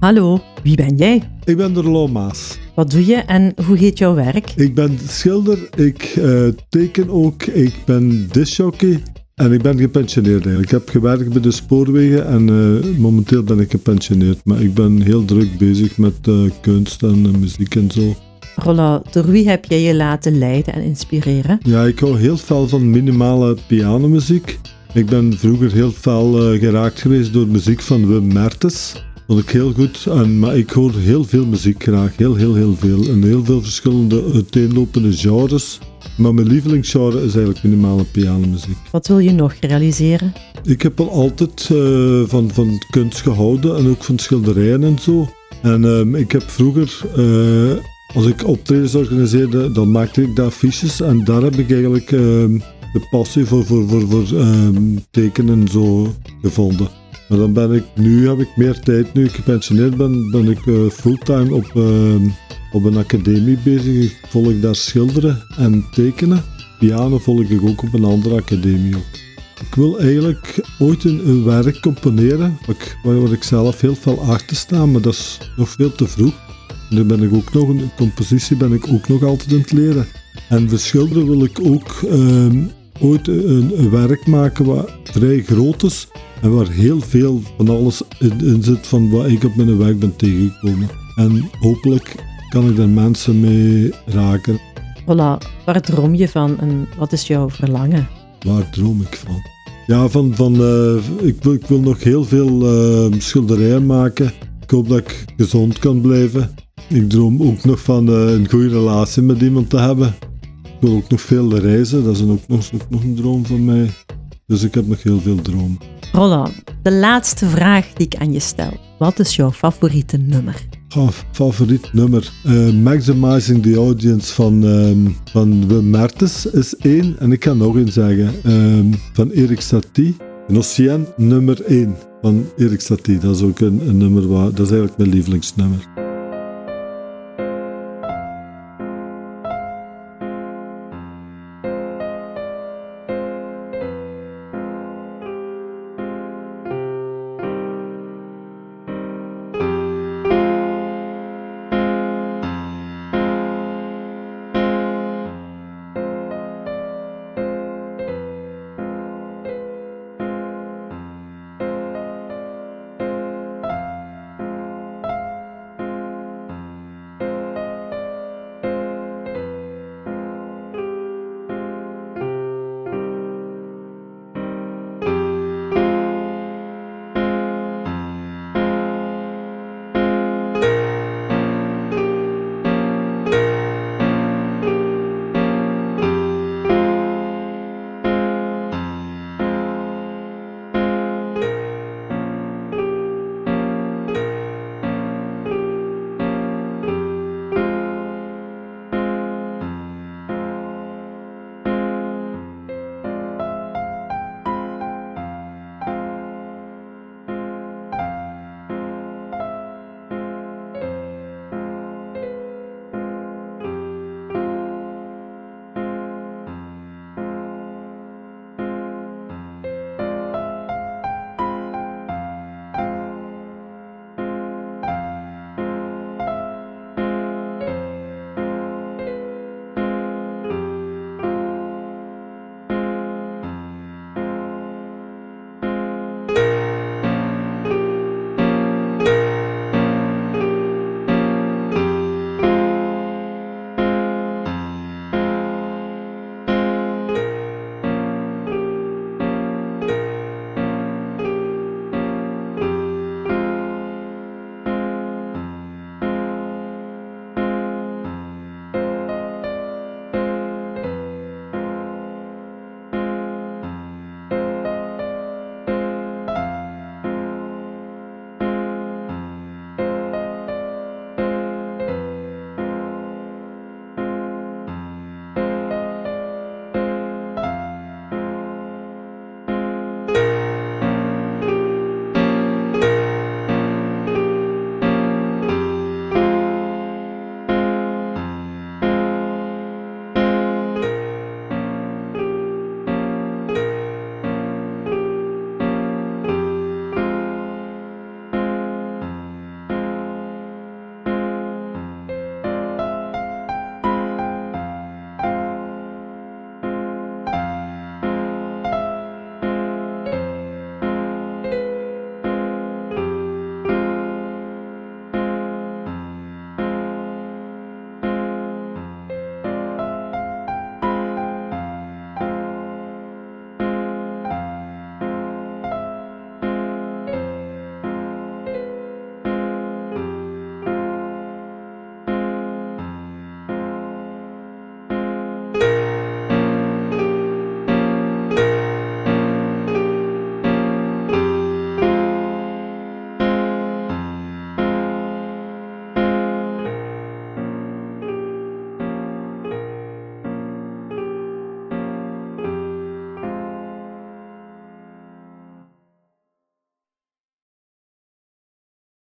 Hallo, wie ben jij? Ik ben de Maas. Wat doe je en hoe heet jouw werk? Ik ben schilder, ik eh, teken ook, ik ben discjockey en ik ben gepensioneerd eigenlijk. Ik heb gewerkt bij de spoorwegen en eh, momenteel ben ik gepensioneerd. Maar ik ben heel druk bezig met uh, kunst en muziek en zo. Roland, door wie heb jij je laten leiden en inspireren? Ja, ik hou heel veel van minimale pianomuziek. Ik ben vroeger heel veel geraakt geweest door muziek van Wim Mertens vond ik heel goed. En, maar ik hoor heel veel muziek graag. Heel, heel, heel veel. En heel veel verschillende uiteenlopende genres. Maar mijn lievelingsgenre is eigenlijk minimale pianomuziek. Wat wil je nog realiseren? Ik heb al altijd uh, van, van kunst gehouden en ook van schilderijen en zo. En uh, ik heb vroeger, uh, als ik optredens organiseerde, dan maakte ik daar fiches. En daar heb ik eigenlijk de passie voor, voor, voor, voor tekenen zo gevonden. Maar dan ben ik, nu heb ik meer tijd, nu ik gepensioneerd ben, ben ik uh, fulltime op, uh, op een academie bezig. Ik volg daar schilderen en tekenen. Piano volg ik ook op een andere academie. Ik wil eigenlijk ooit een, werk componeren waar, waar ik zelf heel veel achter sta, maar dat is nog veel te vroeg. Nu ben ik ook nog, een compositie ben ik ook nog altijd aan het leren. En voor schilderen wil ik ook uh, ooit een, werk maken wat vrij groot is, en waar heel veel van alles in, zit van wat ik op mijn werk ben tegengekomen. En hopelijk kan ik daar mensen mee raken. Voilà, waar droom je van en wat is jouw verlangen? Waar droom ik van? Ja, van, van, uh, ik, wil, ik wil nog heel veel uh, schilderijen maken. Ik hoop dat ik gezond kan blijven. Ik droom ook nog van uh, een goede relatie met iemand te hebben. Ik wil ook nog veel reizen, dat is ook nog, een droom van mij. Dus ik heb nog heel veel dromen. Roland, de laatste vraag die ik aan je stel. Wat is jouw favoriete nummer? Oh, favoriet nummer. Uh, Maximizing the Audience van, um, van Mertens is één. En ik kan nog één zeggen. Um, van Erik Satie. En Oceaan nummer 1 van Erik Satie. Dat is ook een, een nummer waar... Dat is eigenlijk mijn lievelingsnummer.